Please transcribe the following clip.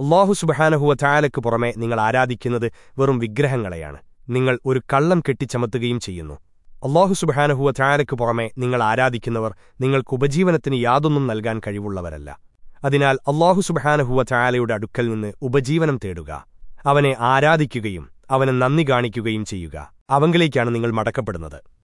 അള്ളാഹു സുബഹാനഹുവ ചായാലയ്ക്ക് പുറമെ നിങ്ങൾ ആരാധിക്കുന്നത് വെറും വിഗ്രഹങ്ങളെയാണ്. നിങ്ങൾ ഒരു കള്ളം കെട്ടിച്ചമത്തുകയും ചെയ്യുന്നു. അള്ളാഹു സുബഹാനഹുവ ചായാലയ്ക്ക് പുറമെ നിങ്ങൾ ആരാധിക്കുന്നവർ നിങ്ങൾക്ക് ഉപജീവനത്തിന് യാതൊന്നും നൽകാൻ കഴിവുള്ളവരല്ല. അതിനാൽ അള്ളാഹു സുബഹാനഹുവ ചായാലയുടെ അടുക്കൽ നിന്ന് ഉപജീവനം തേടുക. അവനെ ആരാധിക്കുകയും അവനെ നന്ദി കാണിക്കുകയും ചെയ്യുക. അവങ്കിലേക്കാണ് നിങ്ങൾ മടക്കപ്പെടുന്നത്.